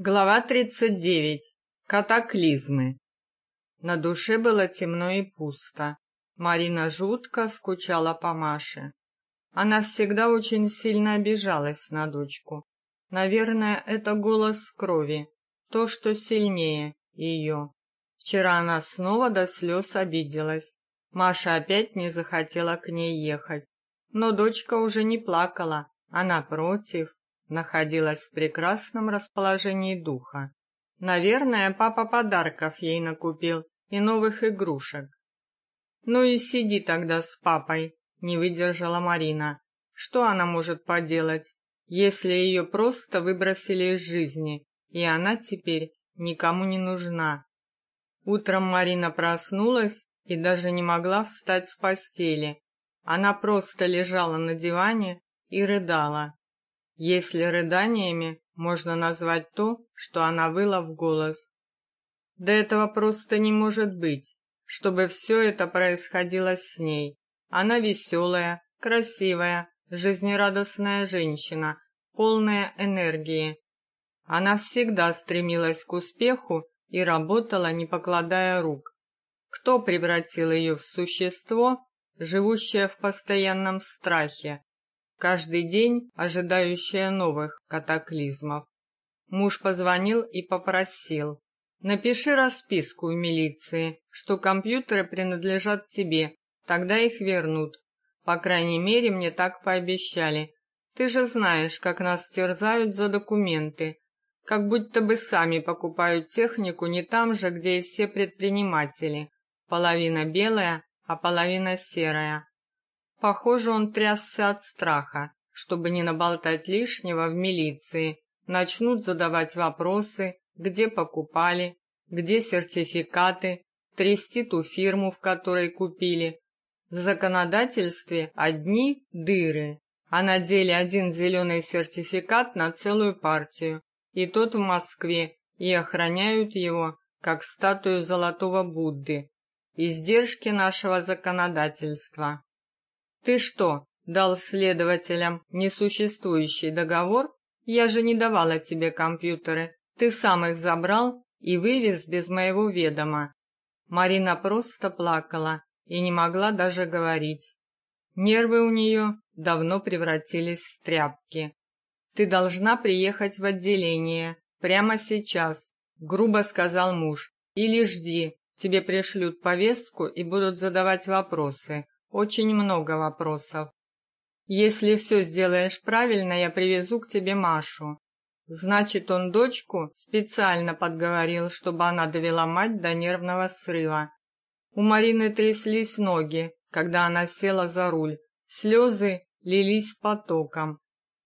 Глава 39. Катаклизмы. На душе было темно и пусто. Марина жутко скучала по Маше. Она всегда очень сильно обижалась на дочку. Наверное, это голос крови, то, что сильнее ее. Вчера она снова до слез обиделась. Маша опять не захотела к ней ехать. Но дочка уже не плакала, а напротив, находилась в прекрасном расположении духа. Наверное, папа подарков ей накупил и новых игрушек. Ну и сиди тогда с папой, не выдержала Марина. Что она может поделать, если ее просто выбросили из жизни, и она теперь никому не нужна? Утром Марина проснулась и даже не могла встать с постели. Она просто лежала на диване и рыдала если рыданиями можно назвать то, что она выла в голос. Да этого просто не может быть, чтобы все это происходило с ней. Она веселая, красивая, жизнерадостная женщина, полная энергии. Она всегда стремилась к успеху и работала, не покладая рук. Кто превратил ее в существо, живущее в постоянном страхе, каждый день ожидающая новых катаклизмов. Муж позвонил и попросил: "Напиши расписку в милиции, что компьютеры принадлежат тебе, тогда их вернут. По крайней мере, мне так пообещали. Ты же знаешь, как нас терзают за документы, как будто бы сами покупают технику не там же, где и все предприниматели. Половина белая, а половина серая. Похоже, он трясся от страха, чтобы не наболтать лишнего в милиции. Начнут задавать вопросы, где покупали, где сертификаты, трясти ту фирму, в которой купили. В законодательстве одни дыры, а на деле один зеленый сертификат на целую партию, и тот в Москве, и охраняют его, как статую золотого Будды. Издержки нашего законодательства. Ты что, дал следователям несуществующий договор? Я же не давала тебе компьютеры. Ты сам их забрал и вывез без моего ведома. Марина просто плакала и не могла даже говорить. Нервы у нее давно превратились в тряпки. Ты должна приехать в отделение прямо сейчас, грубо сказал муж. Или жди, тебе пришлют повестку и будут задавать вопросы. Очень много вопросов. Если все сделаешь правильно, я привезу к тебе Машу. Значит, он дочку специально подговорил, чтобы она довела мать до нервного срыва. У Марины тряслись ноги, когда она села за руль. Слезы лились потоком.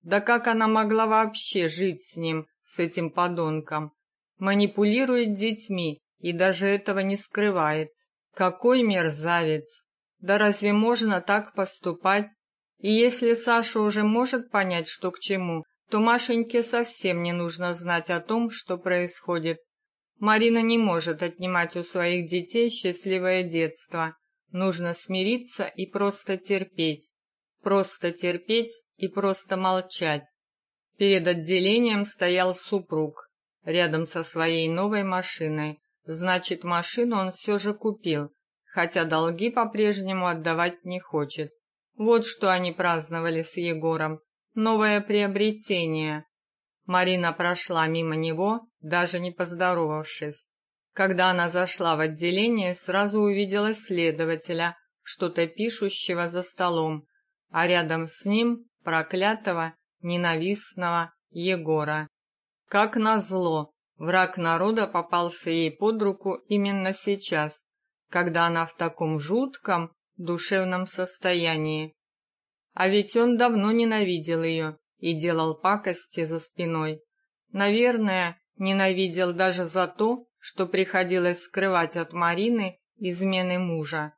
Да как она могла вообще жить с ним, с этим подонком? Манипулирует детьми и даже этого не скрывает. Какой мерзавец! Да разве можно так поступать? И если Саша уже может понять, что к чему, то Машеньке совсем не нужно знать о том, что происходит. Марина не может отнимать у своих детей счастливое детство. Нужно смириться и просто терпеть. Просто терпеть и просто молчать. Перед отделением стоял супруг, рядом со своей новой машиной. Значит, машину он все же купил хотя долги по-прежнему отдавать не хочет. Вот что они праздновали с Егором. Новое приобретение. Марина прошла мимо него, даже не поздоровавшись. Когда она зашла в отделение, сразу увидела следователя, что-то пишущего за столом, а рядом с ним проклятого, ненавистного Егора. Как назло, враг народа попался ей под руку именно сейчас, когда она в таком жутком душевном состоянии. А ведь он давно ненавидел ее и делал пакости за спиной. Наверное, ненавидел даже за то, что приходилось скрывать от Марины измены мужа.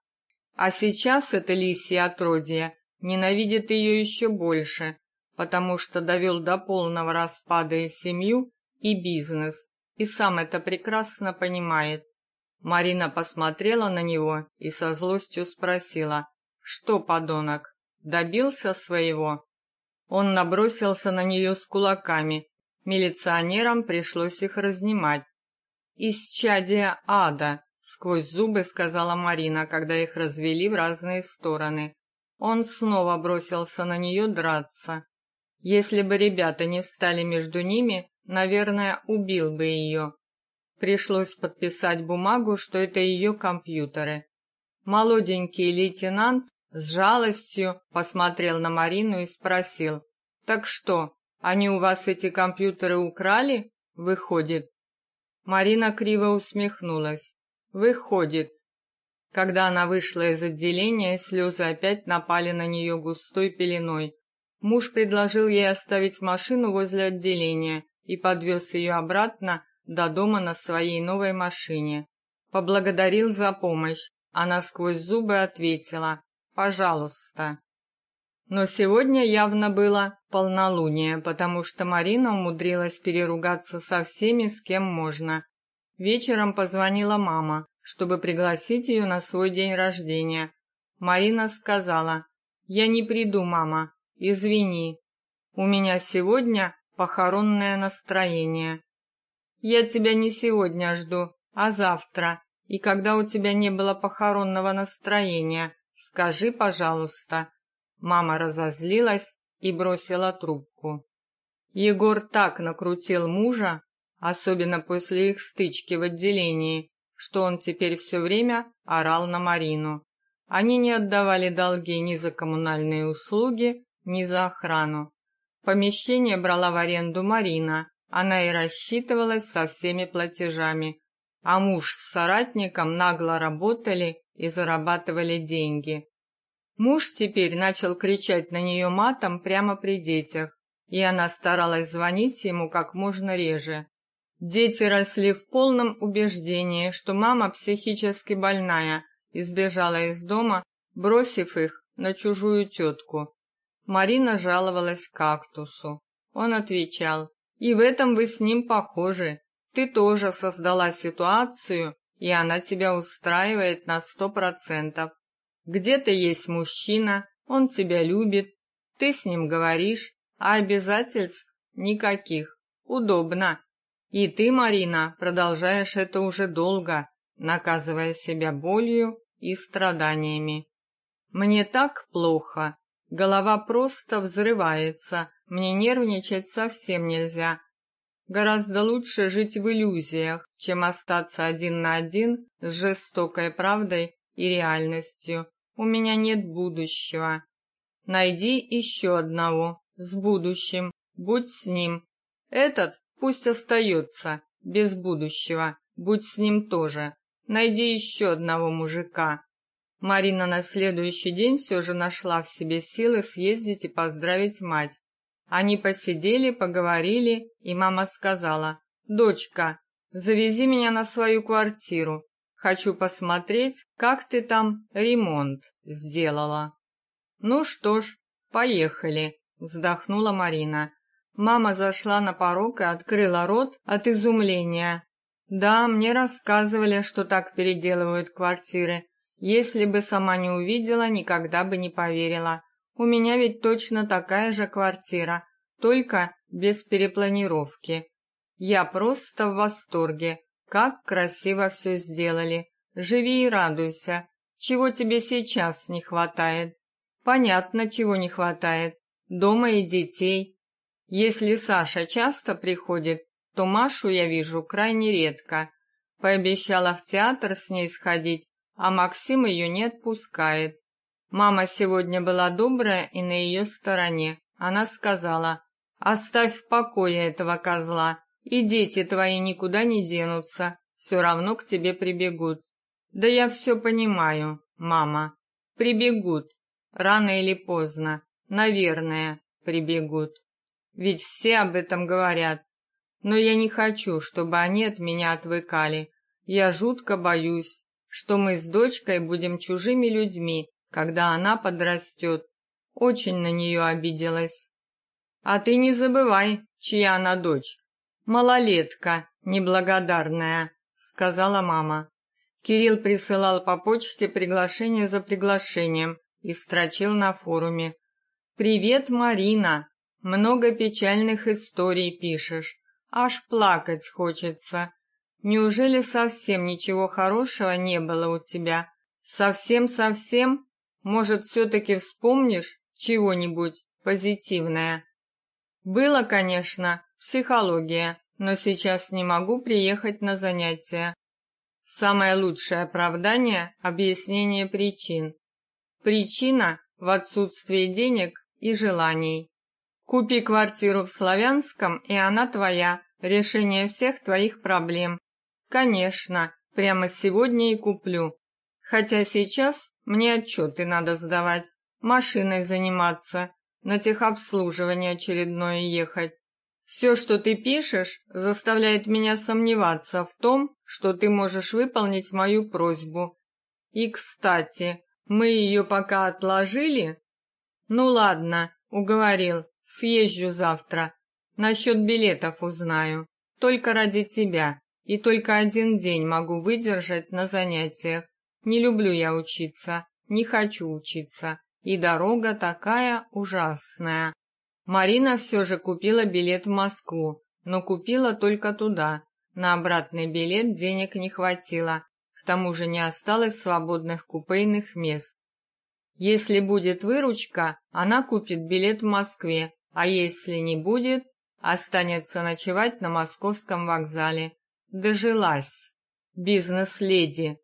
А сейчас это лисье отродье ненавидит ее еще больше, потому что довел до полного распада и семью, и бизнес, и сам это прекрасно понимает. Марина посмотрела на него и со злостью спросила: "Что, подонок, добился своего?" Он набросился на нее с кулаками, Милиционерам пришлось их разнимать. «Исчадие ада», — сквозь зубы сказала Марина, когда их развели в разные стороны. Он снова бросился на нее драться. Если бы ребята не встали между ними, наверное, убил бы ее. Пришлось подписать бумагу, что это ее компьютеры. Молоденький лейтенант с жалостью посмотрел на Марину и спросил: "Так что, они у вас эти компьютеры украли? Выходит?" Марина криво усмехнулась. "Выходит". Когда она вышла из отделения, слезы опять напали на нее густой пеленой. Муж предложил ей оставить машину возле отделения и подвез ее обратно до дома на своей новой машине. Поблагодарил за помощь. Она сквозь зубы ответила: "Пожалуйста". Но сегодня явно было полнолуние, потому что Марина умудрилась переругаться со всеми, с кем можно. Вечером позвонила мама, чтобы пригласить ее на свой день рождения. Марина сказала: "Я не приду, мама. Извини. У меня сегодня похоронное настроение. Я тебя не сегодня жду, а завтра. И когда у тебя не было похоронного настроения, скажи, пожалуйста. Мама разозлилась и бросила трубку. Егор так накрутил мужа, особенно после их стычки в отделении, что он теперь все время орал на Марину. Они не отдавали долги ни за коммунальные услуги, ни за охрану. Помещение брала в аренду Марина, она и рассчитывалась со всеми платежами, а муж с соратником нагло работали и зарабатывали деньги. Муж теперь начал кричать на нее матом прямо при детях, и она старалась звонить ему как можно реже. Дети росли в полном убеждении, что мама психически больная и сбежала из дома, бросив их на чужую тетку. Марина жаловалась кактусу. Он отвечал: и в этом вы с ним похожи. Ты тоже создала ситуацию, и она тебя устраивает на сто процентов. Где-то есть мужчина, он тебя любит, ты с ним говоришь, а обязательств никаких. Удобно. И ты, Марина, продолжаешь это уже долго, наказывая себя болью и страданиями. Мне так плохо. Голова просто взрывается, мне нервничать совсем нельзя. Гораздо лучше жить в иллюзиях, чем остаться один на один с жестокой правдой и реальностью. У меня нет будущего. Найди еще одного с будущим. Будь с ним. Этот пусть остается без будущего. Будь с ним тоже. Найди еще одного мужика. Марина на следующий день все же нашла в себе силы съездить и поздравить мать. Они посидели, поговорили, и мама сказала: "Дочка, завези меня на свою квартиру. Хочу посмотреть, как ты там ремонт сделала". "Ну что ж, поехали", вздохнула Марина. Мама зашла на порог и открыла рот от изумления. Да, мне рассказывали, что так переделывают квартиры. Если бы сама не увидела, никогда бы не поверила. У меня ведь точно такая же квартира, только без перепланировки. Я просто в восторге. Как красиво все сделали. Живи и радуйся. Чего тебе сейчас не хватает? Понятно, чего не хватает. Дома и детей. Если Саша часто приходит, то Машу я вижу крайне редко. Пообещала в театр с ней сходить, а Максим ее не отпускает. Мама сегодня была добрая и на ее стороне. Она сказала: "Оставь в покое этого козла, и дети твои никуда не денутся, все равно к тебе прибегут". Да я все понимаю, мама. Прибегут рано или поздно, наверное, прибегут. Ведь все об этом говорят. Но я не хочу, чтобы они от меня отвыкали. Я жутко боюсь, что мы с дочкой будем чужими людьми когда она подрастет. Очень на нее обиделась. А ты не забывай, чья она дочь. Малолетка, неблагодарная, сказала мама. Кирилл присылал по почте приглашение за приглашением и строчил на форуме: "Привет, Марина. Много печальных историй пишешь. Аж плакать хочется. Неужели совсем ничего хорошего не было у тебя? Совсем-совсем? Может, все таки вспомнишь чего-нибудь позитивное? Было, конечно, психология, но сейчас не могу приехать на занятия. Самое лучшее оправдание объяснение причин. Причина в отсутствии денег и желаний. Купи квартиру в Славянском, и она твоя. Решение всех твоих проблем. Конечно, прямо сегодня и куплю. Хотя сейчас мне отчеты надо сдавать, машиной заниматься, на техобслуживание очередное ехать. Все, что ты пишешь, заставляет меня сомневаться в том, что ты можешь выполнить мою просьбу. И, кстати, мы ее пока отложили. Ну ладно, уговорил. Съезжу завтра. Насчет билетов узнаю. Только ради тебя. И только один день могу выдержать на занятиях. Не люблю я учиться, не хочу учиться. И дорога такая ужасная. Марина все же купила билет в Москву, но купила только туда. На обратный билет денег не хватило. К тому же не осталось свободных купейных мест. Если будет выручка, она купит билет в Москве, а если не будет, останется ночевать на московском вокзале. Дожилась. Бизнес-леди.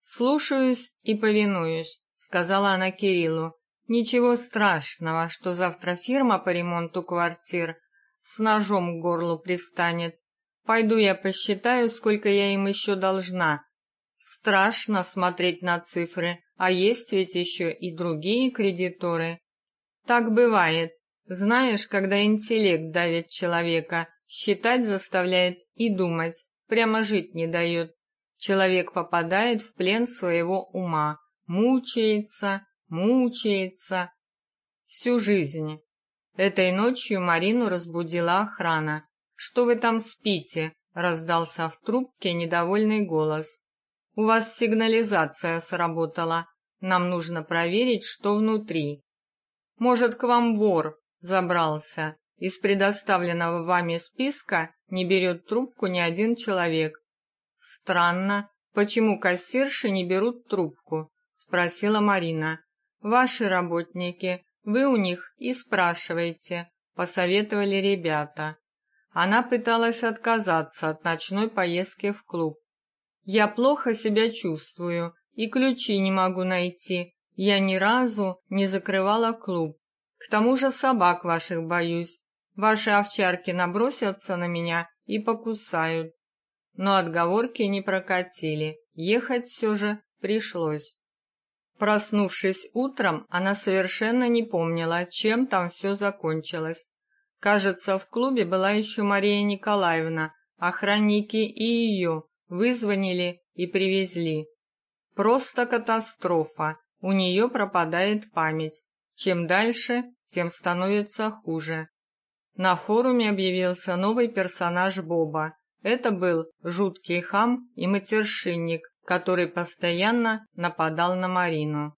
Слушаюсь и повинуюсь, сказала она Кириллу. Ничего страшного, что завтра фирма по ремонту квартир с ножом к горлу пристанет. Пойду я посчитаю, сколько я им еще должна. Страшно смотреть на цифры, а есть ведь еще и другие кредиторы. Так бывает. Знаешь, когда интеллект давит человека, считать заставляет и думать, прямо жить не дает. Человек попадает в плен своего ума, мучается, мучается всю жизнь. Этой ночью Марину разбудила охрана. Что вы там спите? раздался в трубке недовольный голос. У вас сигнализация сработала. Нам нужно проверить, что внутри. Может, к вам вор забрался. Из предоставленного вами списка не берет трубку ни один человек. Странно, почему кассирши не берут трубку, спросила Марина. Ваши работники, вы у них и спрашиваете, посоветовали ребята. Она пыталась отказаться от ночной поездки в клуб. Я плохо себя чувствую и ключи не могу найти. Я ни разу не закрывала клуб. К тому же собак ваших боюсь. Ваши овчарки набросятся на меня и покусают. Но отговорки не прокатили. Ехать все же пришлось. Проснувшись утром, она совершенно не помнила, чем там все закончилось. Кажется, в клубе была еще Мария Николаевна. Охранники и ее вызвонили и привезли. Просто катастрофа. У нее пропадает память. Чем дальше, тем становится хуже. На форуме объявился новый персонаж Боба. Это был жуткий хам и матершинник, который постоянно нападал на Марину.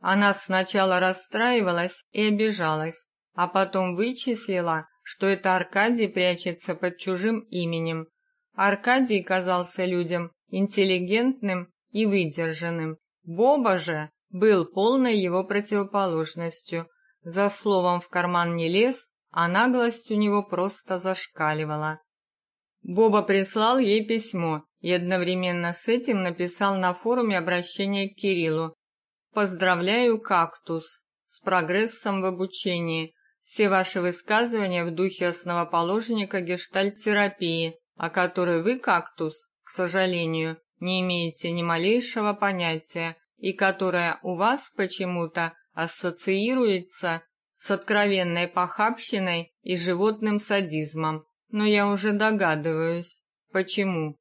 Она сначала расстраивалась и обижалась, а потом вычислила, что это Аркадий прячется под чужим именем. Аркадий казался людям интеллигентным и выдержанным. Боба же был полной его противоположностью. За словом в карман не лез, а наглость у него просто зашкаливала. Боба прислал ей письмо и одновременно с этим написал на форуме обращение к Кириллу. Поздравляю, кактус, с прогрессом в обучении. Все ваши высказывания в духе основоположника гештальт-терапии, о которой вы, кактус, к сожалению, не имеете ни малейшего понятия и которая у вас почему-то ассоциируется с откровенной похабщиной и животным садизмом. Но я уже догадываюсь, почему.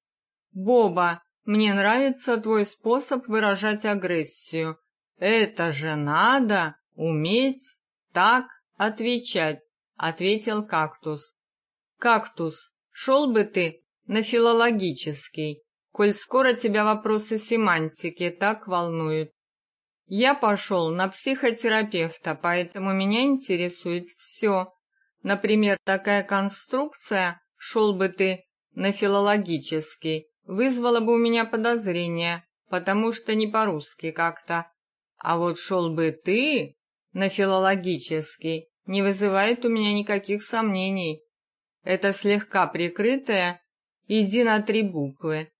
Боба, мне нравится твой способ выражать агрессию. Это же надо уметь так отвечать, ответил кактус. Кактус, шел бы ты на филологический коль скоро тебя вопросы семантики так волнуют. Я пошел на психотерапевта, поэтому меня интересует все. Например, такая конструкция «шел бы ты на филологический» вызвала бы у меня подозрение, потому что не по-русски как-то. А вот «шел бы ты на филологический» не вызывает у меня никаких сомнений. Это слегка прикрытое «иди на три буквы».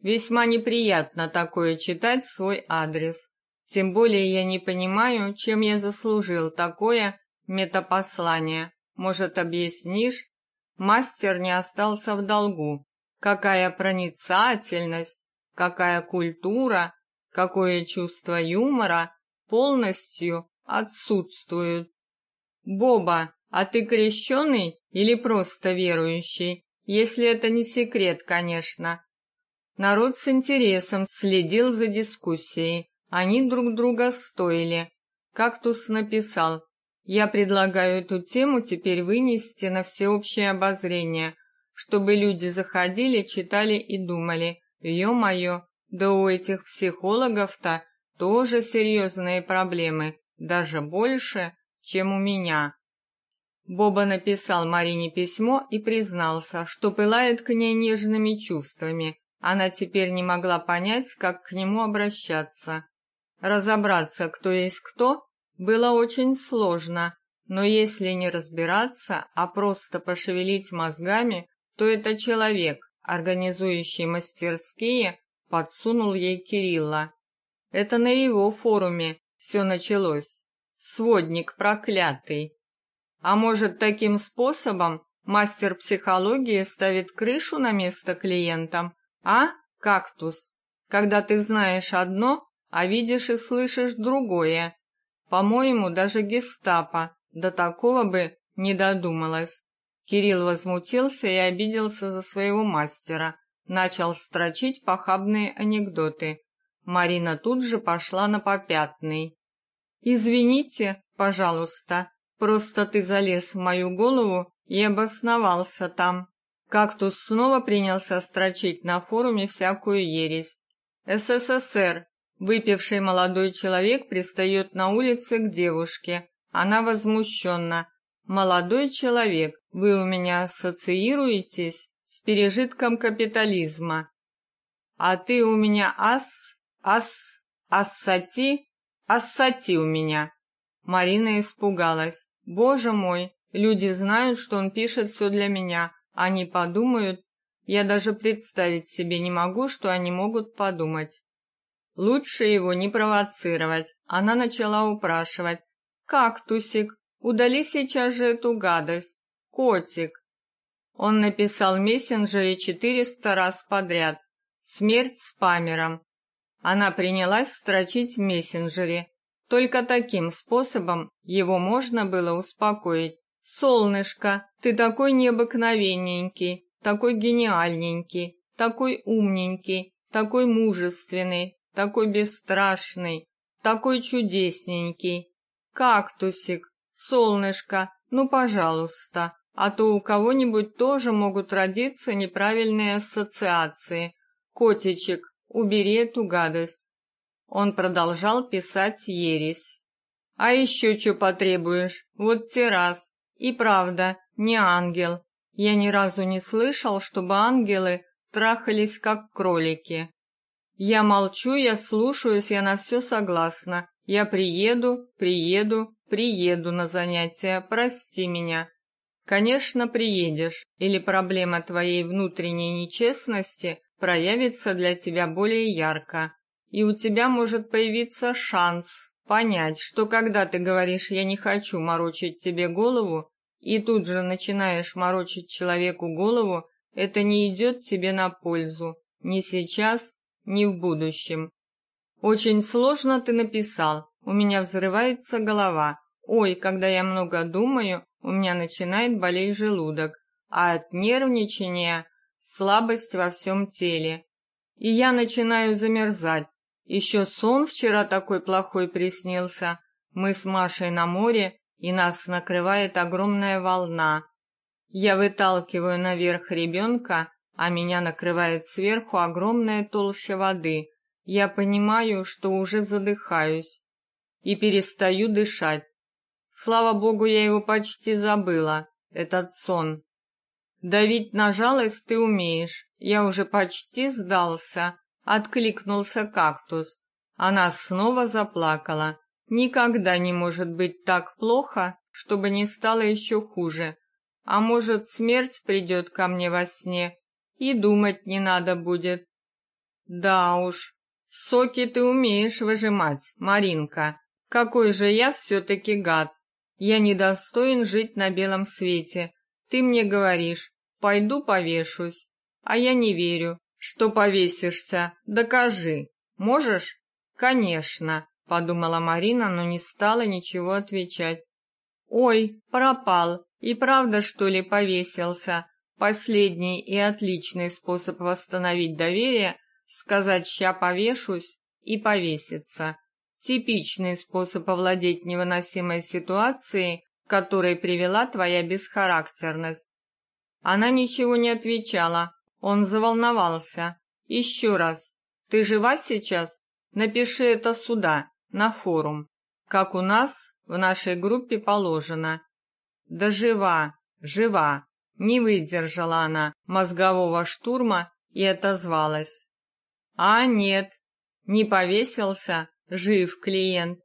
Весьма неприятно такое читать свой адрес. Тем более я не понимаю, чем я заслужил такое метапослание. Может, объяснишь? Мастер не остался в долгу. Какая проницательность, какая культура, какое чувство юмора полностью отсутствуют. Боба, а ты крещеный или просто верующий? Если это не секрет, конечно. Народ с интересом следил за дискуссией. Они друг друга стоили. Кактус написал: "Я предлагаю эту тему теперь вынести на всеобщее обозрение, чтобы люди заходили, читали и думали: ё-моё, да у этих психологов-то тоже серьезные проблемы, даже больше, чем у меня". Боба написал Марине письмо и признался, что пылает к ней нежными чувствами. Она теперь не могла понять, как к нему обращаться. Разобраться, кто есть кто, было очень сложно, но если не разбираться, а просто пошевелить мозгами, то это человек, организующий мастерские, подсунул ей Кирилла. Это на его форуме все началось. Сводник проклятый. А может, таким способом мастер психологии ставит крышу на место клиентам, а, кактус? Когда ты знаешь одно, а видишь и слышишь другое. По-моему, даже гестапо до такого бы не додумалась. Кирилл возмутился и обиделся за своего мастера, начал строчить похабные анекдоты. Марина тут же пошла на попятный. Извините, пожалуйста, просто ты залез в мою голову и обосновался там. Кактус снова принялся строчить на форуме всякую ересь. СССР Выпивший молодой человек пристает на улице к девушке. Она возмущенно. «Молодой человек, вы у меня ассоциируетесь с пережитком капитализма. А ты у меня ас, ас, ассати, ассати у меня». Марина испугалась. «Боже мой, люди знают, что он пишет все для меня. Они подумают. Я даже представить себе не могу, что они могут подумать». Лучше его не провоцировать. Она начала упрашивать. «Кактусик, удали сейчас же эту гадость. Котик». Он написал в мессенджере четыреста раз подряд. «Смерть спамером». Она принялась строчить в мессенджере. Только таким способом его можно было успокоить. «Солнышко, ты такой необыкновенненький, такой гениальненький, такой умненький, такой мужественный, такой бесстрашный, такой чудесненький. Кактусик, солнышко, ну, пожалуйста, а то у кого-нибудь тоже могут родиться неправильные ассоциации. Котичек, убери эту гадость. Он продолжал писать ересь. А еще что потребуешь? Вот те раз. И правда, не ангел. Я ни разу не слышал, чтобы ангелы трахались как кролики. Я молчу, я слушаюсь, я на все согласна. Я приеду, приеду, приеду на занятия. Прости меня. Конечно, приедешь, или проблема твоей внутренней нечестности проявится для тебя более ярко, и у тебя может появиться шанс понять, что когда ты говоришь «я не хочу морочить тебе голову», и тут же начинаешь морочить человеку голову, это не идет тебе на пользу. Ни сейчас, ни в будущем. Очень сложно ты написал. У меня взрывается голова. Ой, когда я много думаю, у меня начинает болеть желудок, а от нервничания слабость во всем теле. И я начинаю замерзать. Еще сон вчера такой плохой приснился. Мы с Машей на море, и нас накрывает огромная волна. Я выталкиваю наверх ребенка, а меня накрывает сверху огромная толща воды. Я понимаю, что уже задыхаюсь и перестаю дышать. Слава богу, я его почти забыла. этот сон. Давить на жалость ты умеешь. Я уже почти сдался, откликнулся кактус. Она снова заплакала. Никогда не может быть так плохо, чтобы не стало еще хуже. А может, смерть придет ко мне во сне, и думать не надо будет. Да уж, соки ты умеешь выжимать, Маринка. Какой же я все таки гад. Я недостоин жить на белом свете. Ты мне говоришь: "Пойду повешусь". А я не верю, что повесишься. Докажи. Можешь? Конечно, подумала Марина, но не стала ничего отвечать. Ой, пропал. И правда, что ли, повесился? Последний и отличный способ восстановить доверие сказать «ща повешусь» и повеситься. Типичный способ овладеть невыносимой ситуацией, к которой привела твоя бесхарактерность. Она ничего не отвечала. Он заволновался. Еще раз. Ты жива сейчас? Напиши это сюда, на форум. Как у нас в нашей группе положено. Да жива, жива. Не выдержала она мозгового штурма и отозвалась. А нет, не повесился, жив клиент.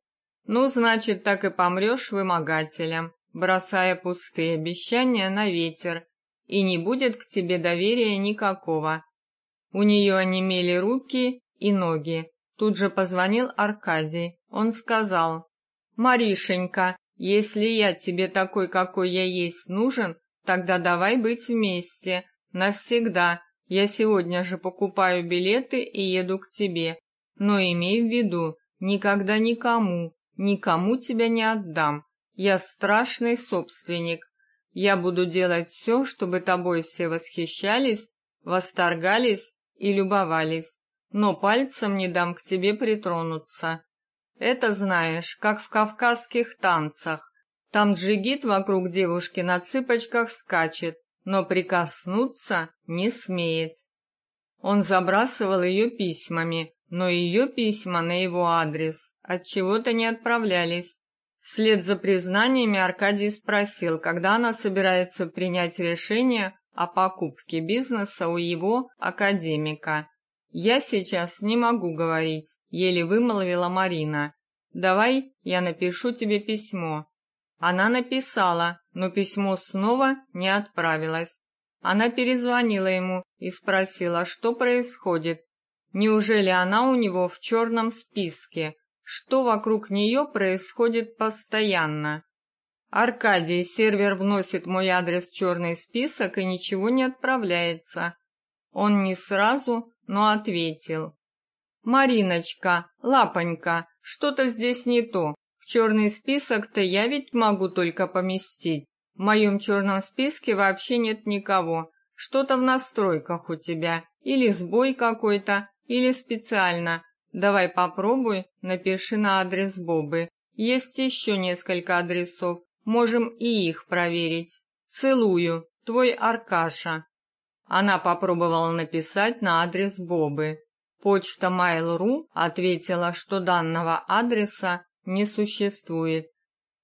Ну, значит, так и помрешь вымогателем, бросая пустые обещания на ветер, и не будет к тебе доверия никакого. У нее онемели руки и ноги. Тут же позвонил Аркадий. Он сказал: "Маришенька, если я тебе такой, какой я есть, нужен, тогда давай быть вместе навсегда. Я сегодня же покупаю билеты и еду к тебе. Но имей в виду, никогда никому, никому тебя не отдам. Я страшный собственник. Я буду делать все, чтобы тобой все восхищались, восторгались и любовались, но пальцем не дам к тебе притронуться. Это знаешь, как в кавказских танцах. Там джигит вокруг девушки на цыпочках скачет, но прикоснуться не смеет. Он забрасывал ее письмами, но ее письма на его адрес от чего-то не отправлялись. Вслед за признаниями Аркадий спросил, когда она собирается принять решение о покупке бизнеса у его академика. Я сейчас не могу говорить, еле вымолвила Марина. Давай я напишу тебе письмо. Она написала, но письмо снова не отправилось. Она перезвонила ему и спросила, что происходит. Неужели она у него в черном списке? Что вокруг нее происходит постоянно? Аркадий, сервер вносит мой адрес в черный список и ничего не отправляется. Он не сразу, но ответил. Мариночка, лапонька, что-то здесь не то. Черный список-то я ведь могу только поместить. В моем черном списке вообще нет никого. Что-то в настройках у тебя. Или сбой какой-то, или специально. Давай попробуй, напиши на адрес Бобы. Есть еще несколько адресов. Можем и их проверить. Целую. Твой Аркаша. Она попробовала написать на адрес Бобы. Почта Mail.ru ответила, что данного адреса не существует.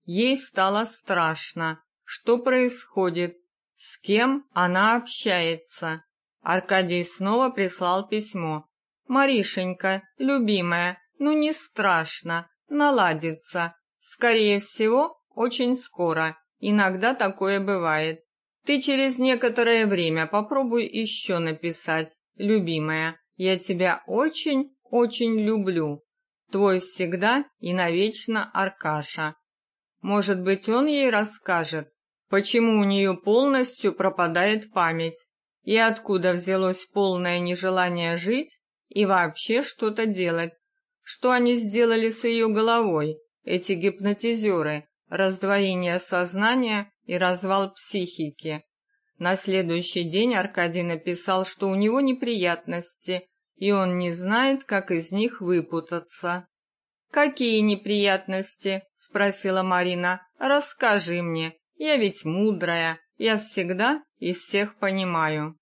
Ей стало страшно. Что происходит? С кем она общается? Аркадий снова прислал письмо. Маришенька, любимая, ну не страшно, наладится. Скорее всего, очень скоро. Иногда такое бывает. Ты через некоторое время попробуй еще написать, любимая. Я тебя очень-очень люблю. Твой всегда и навечно Аркаша. Может быть, он ей расскажет, почему у нее полностью пропадает память и откуда взялось полное нежелание жить и вообще что-то делать. Что они сделали с ее головой, эти гипнотизеры, раздвоение сознания и развал психики. На следующий день Аркадий написал, что у него неприятности, и он не знает, как из них выпутаться. Какие неприятности? спросила Марина. Расскажи мне. Я ведь мудрая, я всегда и всех понимаю.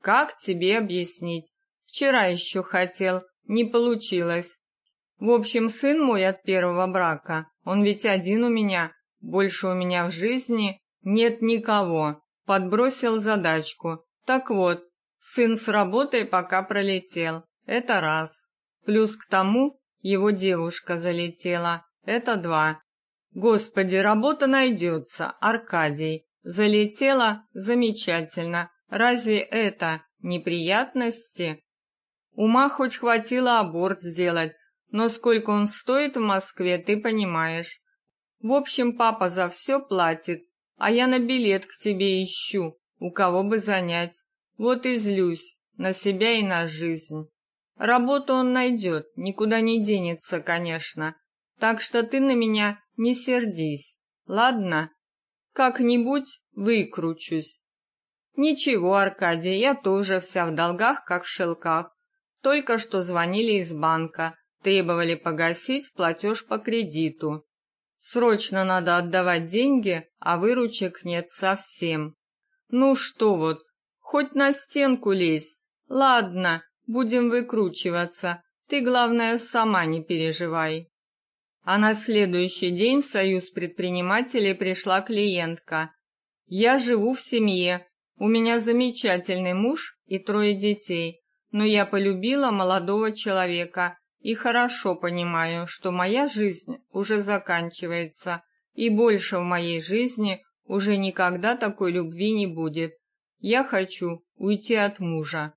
Как тебе объяснить? Вчера еще хотел, не получилось. В общем, сын мой от первого брака. Он ведь один у меня, больше у меня в жизни Нет никого. Подбросил задачку. Так вот, сын с работой пока пролетел. Это раз. Плюс к тому его девушка залетела. Это два. Господи, работа найдется, Аркадий. Залетела замечательно. Разве это неприятности? Ума хоть хватило аборт сделать, но сколько он стоит в Москве, ты понимаешь. В общем, папа за все платит, а я на билет к тебе ищу, у кого бы занять. Вот и злюсь на себя и на жизнь. Работу он найдет, никуда не денется, конечно. Так что ты на меня не сердись. Ладно? Как-нибудь выкручусь. Ничего, Аркадий, я тоже вся в долгах, как в шелках. Только что звонили из банка, требовали погасить платеж по кредиту. Срочно надо отдавать деньги, а выручек нет совсем. Ну что вот, хоть на стенку лезь. Ладно, будем выкручиваться. Ты, главное, сама не переживай. А на следующий день в Союз предпринимателей пришла клиентка. Я живу в семье. У меня замечательный муж и трое детей. Но я полюбила молодого человека и хорошо понимаю, что моя жизнь уже заканчивается, и больше в моей жизни уже никогда такой любви не будет. Я хочу уйти от мужа.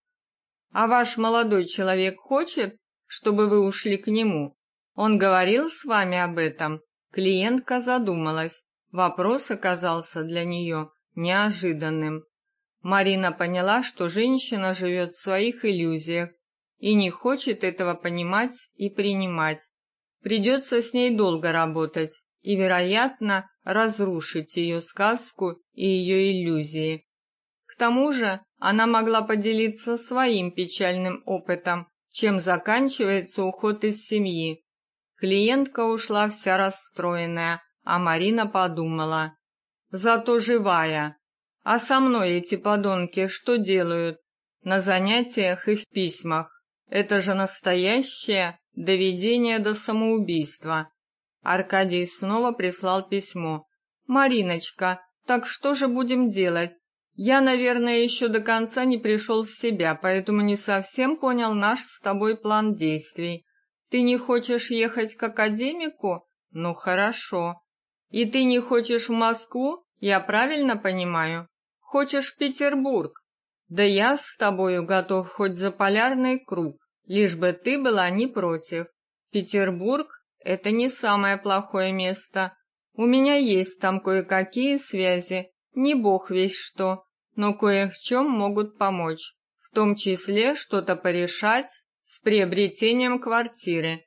А ваш молодой человек хочет, чтобы вы ушли к нему? Он говорил с вами об этом? Клиентка задумалась. Вопрос оказался для нее неожиданным. Марина поняла, что женщина живет в своих иллюзиях и не хочет этого понимать и принимать. Придется с ней долго работать и, вероятно, разрушить ее сказку и ее иллюзии. Тому же, она могла поделиться своим печальным опытом, чем заканчивается уход из семьи. Клиентка ушла вся расстроенная, а Марина подумала: "Зато живая. А со мной эти подонки что делают? На занятиях и в письмах. Это же настоящее доведение до самоубийства". Аркадий снова прислал письмо. "Мариночка, так что же будем делать? Я, наверное, еще до конца не пришел в себя, поэтому не совсем понял наш с тобой план действий. Ты не хочешь ехать к академику? Ну хорошо. И ты не хочешь в Москву? Я правильно понимаю? Хочешь в Петербург? Да я с тобою готов хоть за полярный круг, лишь бы ты была не против. Петербург это не самое плохое место. У меня есть там кое-какие связи, не бог весь что, но кое в чем могут помочь, в том числе что-то порешать с приобретением квартиры.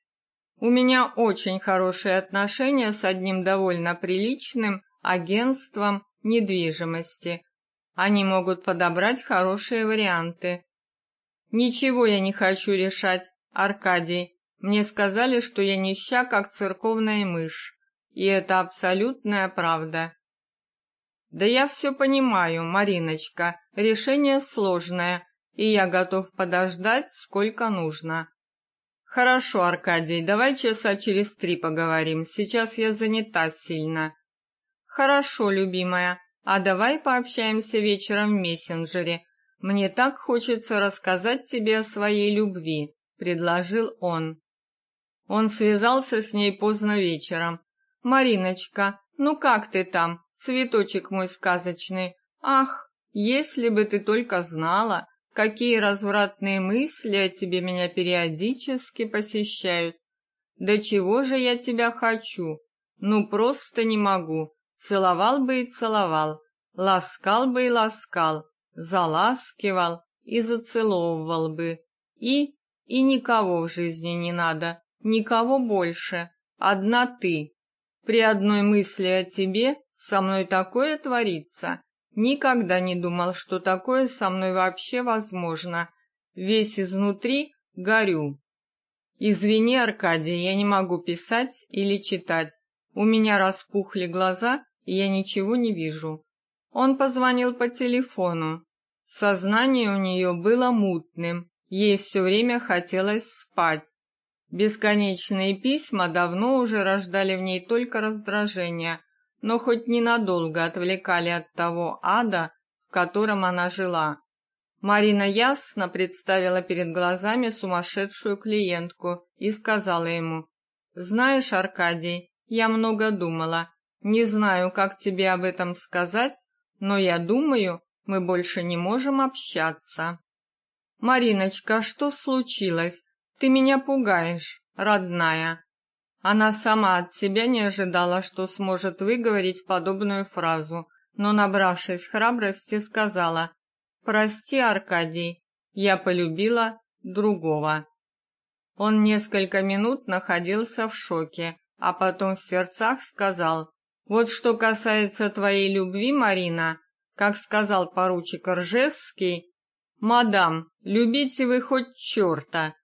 У меня очень хорошие отношения с одним довольно приличным агентством недвижимости. Они могут подобрать хорошие варианты. Ничего я не хочу решать, Аркадий. Мне сказали, что я нища, как церковная мышь, и это абсолютная правда. Да я все понимаю, Мариночка. Решение сложное, и я готов подождать, сколько нужно. Хорошо, Аркадий, давай часа через три поговорим. Сейчас я занята сильно. Хорошо, любимая. А давай пообщаемся вечером в мессенджере. Мне так хочется рассказать тебе о своей любви, предложил он. Он связался с ней поздно вечером. Мариночка, ну как ты там? Цветочек мой сказочный. Ах, если бы ты только знала, Какие развратные мысли о тебе меня периодически посещают. Да чего же я тебя хочу? Ну просто не могу. Целовал бы и целовал, ласкал бы и ласкал, заласкивал и зацеловывал бы. И и никого в жизни не надо, никого больше. Одна ты. При одной мысли о тебе со мной такое творится, Никогда не думал, что такое со мной вообще возможно. Весь изнутри горю. Извини, Аркадий, я не могу писать или читать. У меня распухли глаза, и я ничего не вижу. Он позвонил по телефону. Сознание у нее было мутным. Ей все время хотелось спать. Бесконечные письма давно уже рождали в ней только раздражение. Но хоть ненадолго отвлекали от того ада, в котором она жила. Марина ясно представила перед глазами сумасшедшую клиентку и сказала ему: "Знаешь, Аркадий, я много думала. Не знаю, как тебе об этом сказать, но я думаю, мы больше не можем общаться". Мариночка, что случилось? Ты меня пугаешь, родная. Она сама от себя не ожидала, что сможет выговорить подобную фразу, но набравшись храбрости, сказала: "Прости, Аркадий, я полюбила другого". Он несколько минут находился в шоке, а потом в сердцах сказал: "Вот что касается твоей любви, Марина, как сказал поручик Ржевский, мадам, любите вы хоть черта,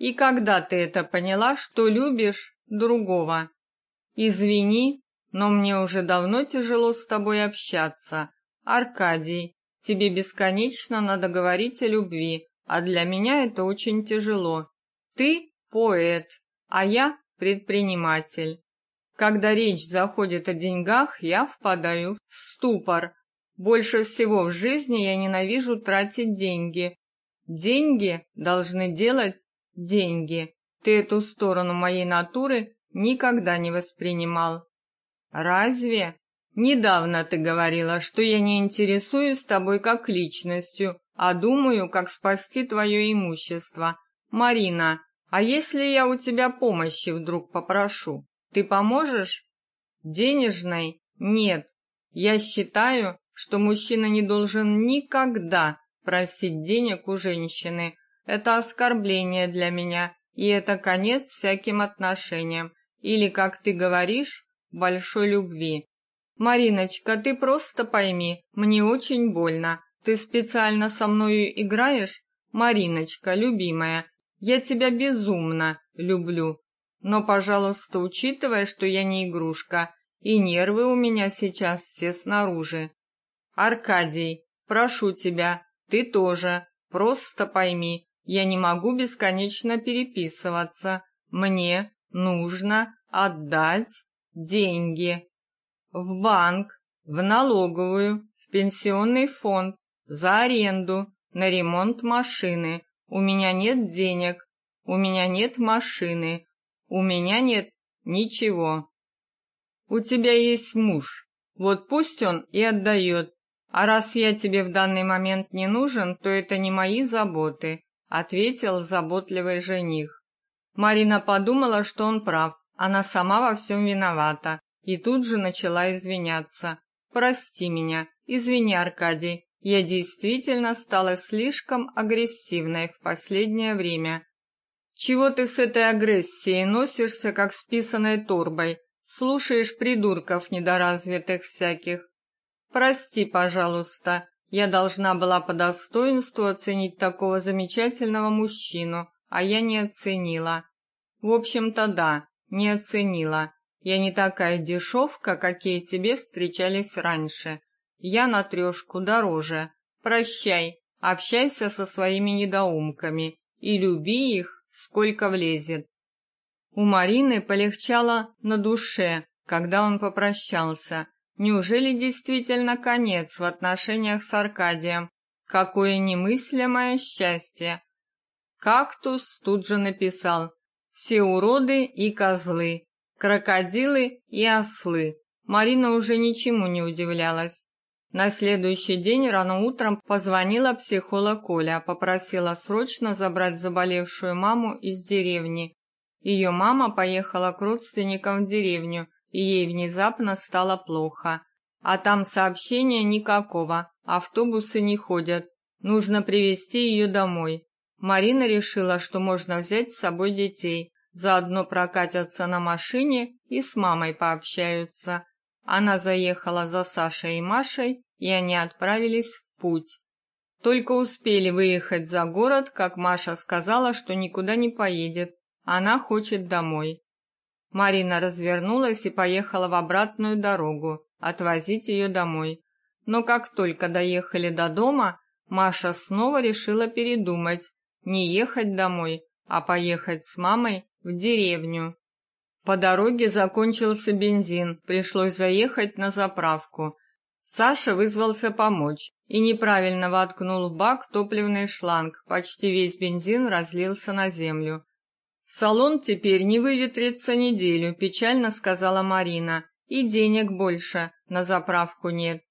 и когда ты это поняла, что любишь другого? Извини, но мне уже давно тяжело с тобой общаться. Аркадий, тебе бесконечно надо говорить о любви, а для меня это очень тяжело. Ты поэт, а я предприниматель. Когда речь заходит о деньгах, я впадаю в ступор. Больше всего в жизни я ненавижу тратить деньги. Деньги должны делать деньги. Ты эту сторону моей натуры никогда не воспринимал. Разве? Недавно ты говорила, что я не интересуюсь тобой как личностью, а думаю, как спасти твое имущество. Марина, а если я у тебя помощи вдруг попрошу, ты поможешь? Денежной? Нет. Я считаю, что мужчина не должен никогда просить денег у женщины, это оскорбление для меня, и это конец всяким отношениям, или, как ты говоришь, большой любви. Мариночка, ты просто пойми, мне очень больно. Ты специально со мною играешь? Мариночка, любимая, я тебя безумно люблю. Но, пожалуйста, учитывай, что я не игрушка, и нервы у меня сейчас все снаружи. Аркадий, прошу тебя, ты тоже, просто пойми, я не могу бесконечно переписываться. Мне нужно отдать деньги в банк, в налоговую, в пенсионный фонд, за аренду, на ремонт машины. У меня нет денег, у меня нет машины, у меня нет ничего. У тебя есть муж. Вот пусть он и отдает. А раз я тебе в данный момент не нужен, то это не мои заботы ответил заботливый жених. Марина подумала, что он прав. Она сама во всем виновата, и тут же начала извиняться. Прости меня, извини, Аркадий. Я действительно стала слишком агрессивной в последнее время. Чего ты с этой агрессией носишься как с писаной торбой? Слушаешь придурков недоразвитых всяких. Прости, пожалуйста. Я должна была по достоинству оценить такого замечательного мужчину, а я не оценила. В общем-то, да, не оценила. Я не такая дешевка, какие тебе встречались раньше. Я на трешку дороже. Прощай, общайся со своими недоумками и люби их, сколько влезет. У Марины полегчало на душе, когда он попрощался. Неужели действительно конец в отношениях с Аркадием? Какое немыслимое счастье! Кактус тут же написал «Все уроды и козлы, крокодилы и ослы». Марина уже ничему не удивлялась. На следующий день рано утром позвонила психолог Оля, попросила срочно забрать заболевшую маму из деревни. Ее мама поехала к родственникам в деревню и ей внезапно стало плохо. А там сообщения никакого, автобусы не ходят. Нужно привезти ее домой. Марина решила, что можно взять с собой детей, заодно прокатятся на машине и с мамой пообщаются. Она заехала за Сашей и Машей, и они отправились в путь. Только успели выехать за город, как Маша сказала, что никуда не поедет. Она хочет домой. Марина развернулась и поехала в обратную дорогу, отвозить ее домой. Но как только доехали до дома, Маша снова решила передумать, не ехать домой, а поехать с мамой в деревню. По дороге закончился бензин, пришлось заехать на заправку. Саша вызвался помочь и неправильно воткнул в бак топливный шланг. Почти весь бензин разлился на землю. Салон теперь не выветрится неделю, печально сказала Марина. И денег больше на заправку нет.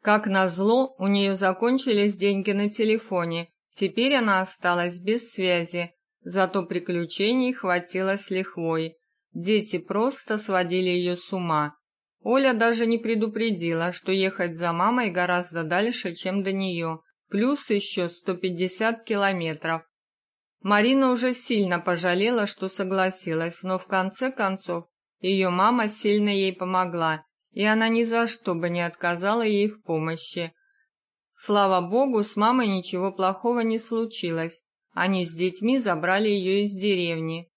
Как назло, у нее закончились деньги на телефоне. Теперь она осталась без связи, зато приключений хватило с лихвой. Дети просто сводили ее с ума. Оля даже не предупредила, что ехать за мамой гораздо дальше, чем до нее, плюс еще 150 километров. Марина уже сильно пожалела, что согласилась, но в конце концов ее мама сильно ей помогла, и она ни за что бы не отказала ей в помощи. Слава богу, с мамой ничего плохого не случилось. Они с детьми забрали ее из деревни.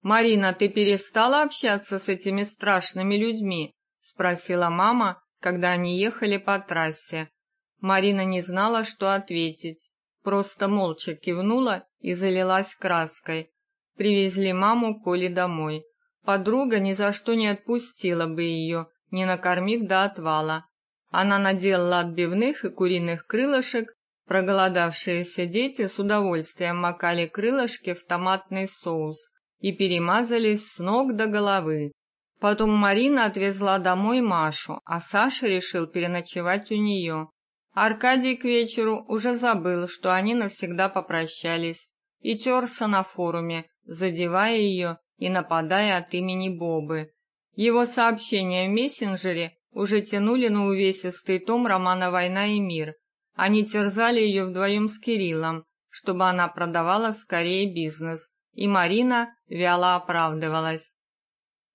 Марина, ты перестала общаться с этими страшными людьми? спросила мама, когда они ехали по трассе. Марина не знала, что ответить, просто молча кивнула и залилась краской. Привезли маму Коле домой. Подруга ни за что не отпустила бы ее, не накормив до отвала. Она наделала отбивных и куриных крылышек, проголодавшиеся дети с удовольствием макали крылышки в томатный соус и перемазались с ног до головы. Потом Марина отвезла домой Машу, а Саша решил переночевать у нее. Аркадий к вечеру уже забыл, что они навсегда попрощались, и терся на форуме, задевая ее и нападая от имени Бобы. Его сообщения в мессенджере уже тянули на увесистый том романа «Война и мир». Они терзали ее вдвоем с Кириллом, чтобы она продавала скорее бизнес, и Марина вяло оправдывалась.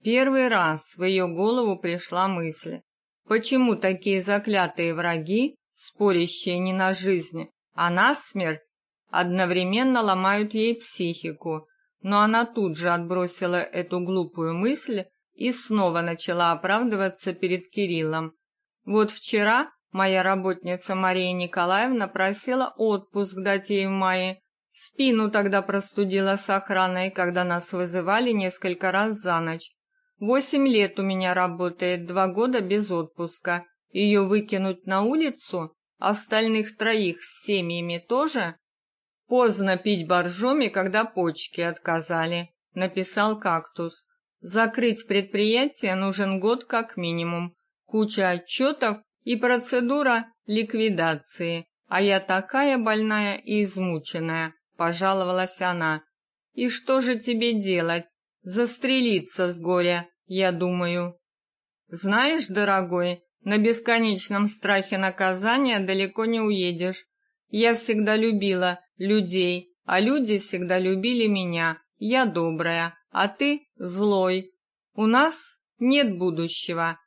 Первый раз в ее голову пришла мысль, почему такие заклятые враги, спорящие не на жизнь, а на смерть, одновременно ломают ей психику, но она тут же отбросила эту глупую мысль и снова начала оправдываться перед Кириллом. Вот вчера моя работница Мария Николаевна просила отпуск дать ей в мае, Спину тогда простудила с охраной, когда нас вызывали несколько раз за ночь. Восемь лет у меня работает, два года без отпуска. Ее выкинуть на улицу? Остальных троих с семьями тоже? Поздно пить боржоми, когда почки отказали, написал кактус. Закрыть предприятие нужен год как минимум. Куча отчетов и процедура ликвидации. А я такая больная и измученная пожаловалась она. И что же тебе делать? Застрелиться с горя, я думаю. Знаешь, дорогой, на бесконечном страхе наказания далеко не уедешь. Я всегда любила людей, а люди всегда любили меня. Я добрая, а ты злой. У нас нет будущего.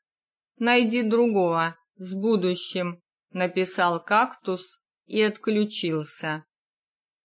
Найди другого с будущим, написал кактус и отключился.